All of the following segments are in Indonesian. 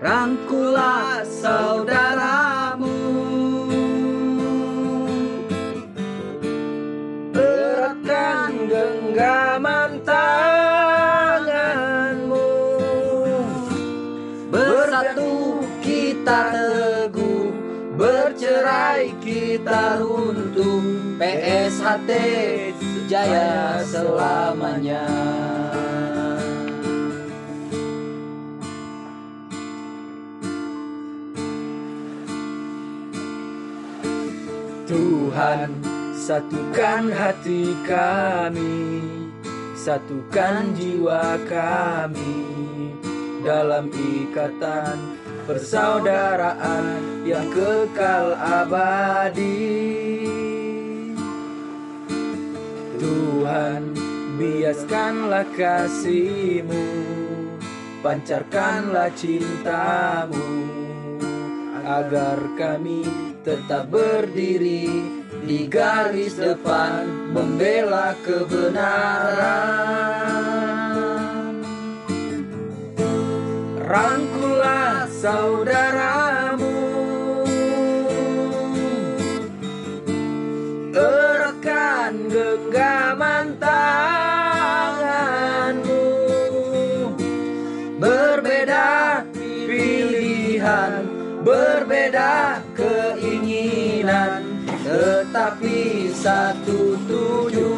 Rangkulah saudaramu. Eratkan genggaman tanganmu. Bersatu kita teguh Bercerai kita runtuh. PSHT jaya selamanya Tuhan satukan hati kami Satukan jiwa kami Dalam ikatan persaudaraan yang kekal abadi. Tuhan biaskanlah kasihmu Pancarkanlah cintamu Agar kami tetap berdiri di garis depan membela kebenaran. Rangkulah saudaramu, satu tujuan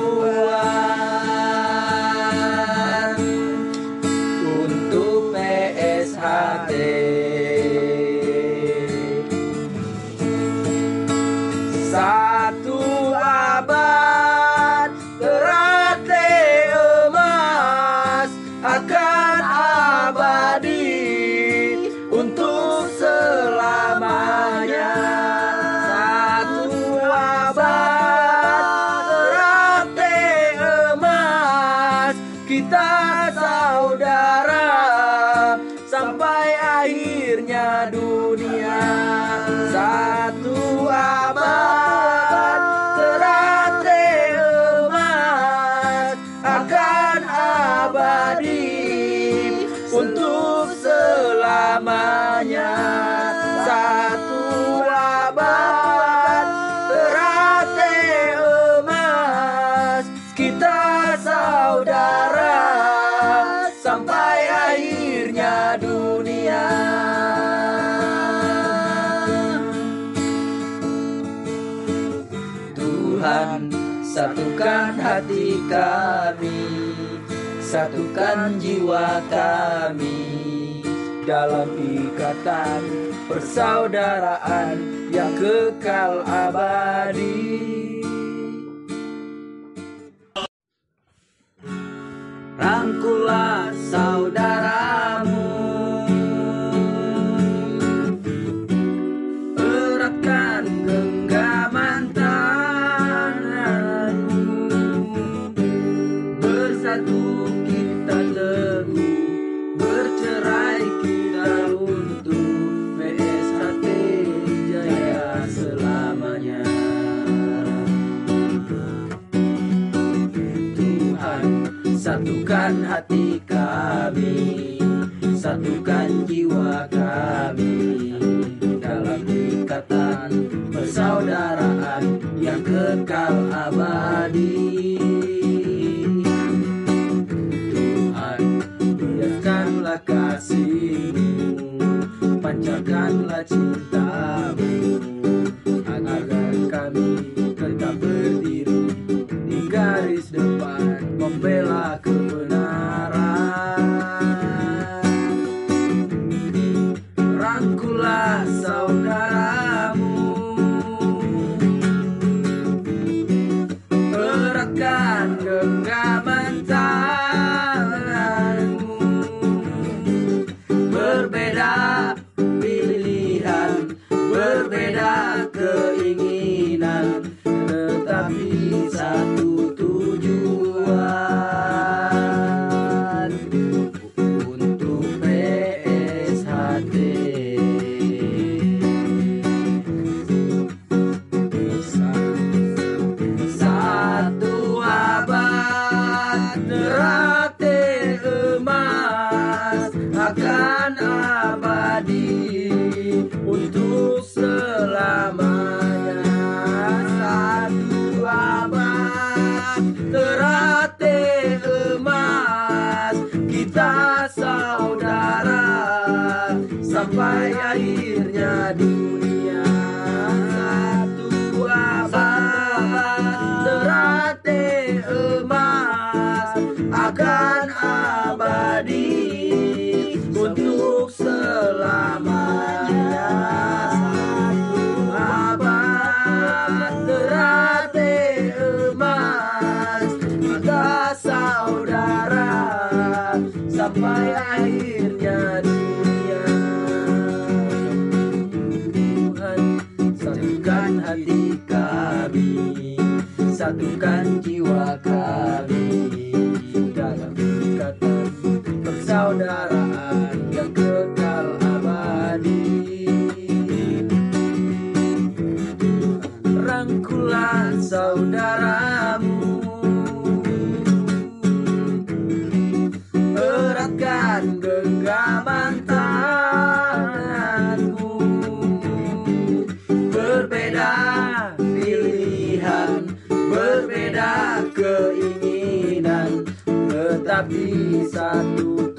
kita saudara sampai akhirnya dunia. Satu abad terate emas akan abadi untuk selamanya. Satu abad terate emas kita saudara satukan hati kami Satukan jiwa kami. Dalam ikatan persaudaraan yang kekal abadi. Rangkulah saudaramu Kita teguh Bercerai kita runtuh. PSHT jaya selamanya. Tuhan satukan hati kami Satukan jiwa kami. Dalam ikatan persaudaraan yang kekal abadi depan membela kebenaran. Rangkulah saudaramu Eratkan genggaman terang. Maka keinginan. Tetapi satu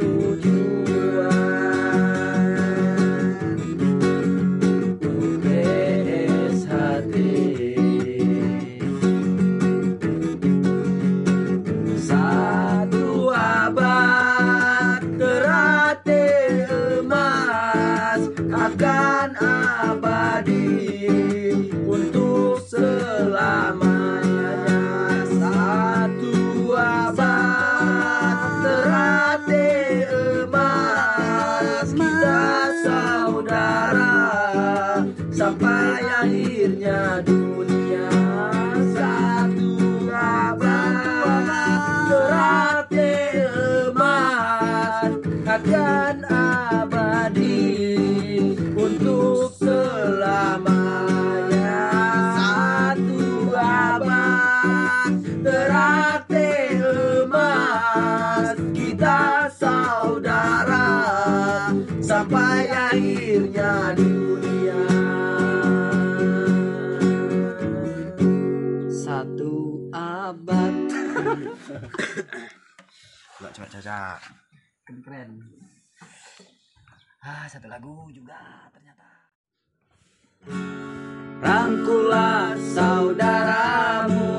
sahabat. Nggak coba caca keren keren ah satu lagu juga ternyata. Rangkulah saudaramu.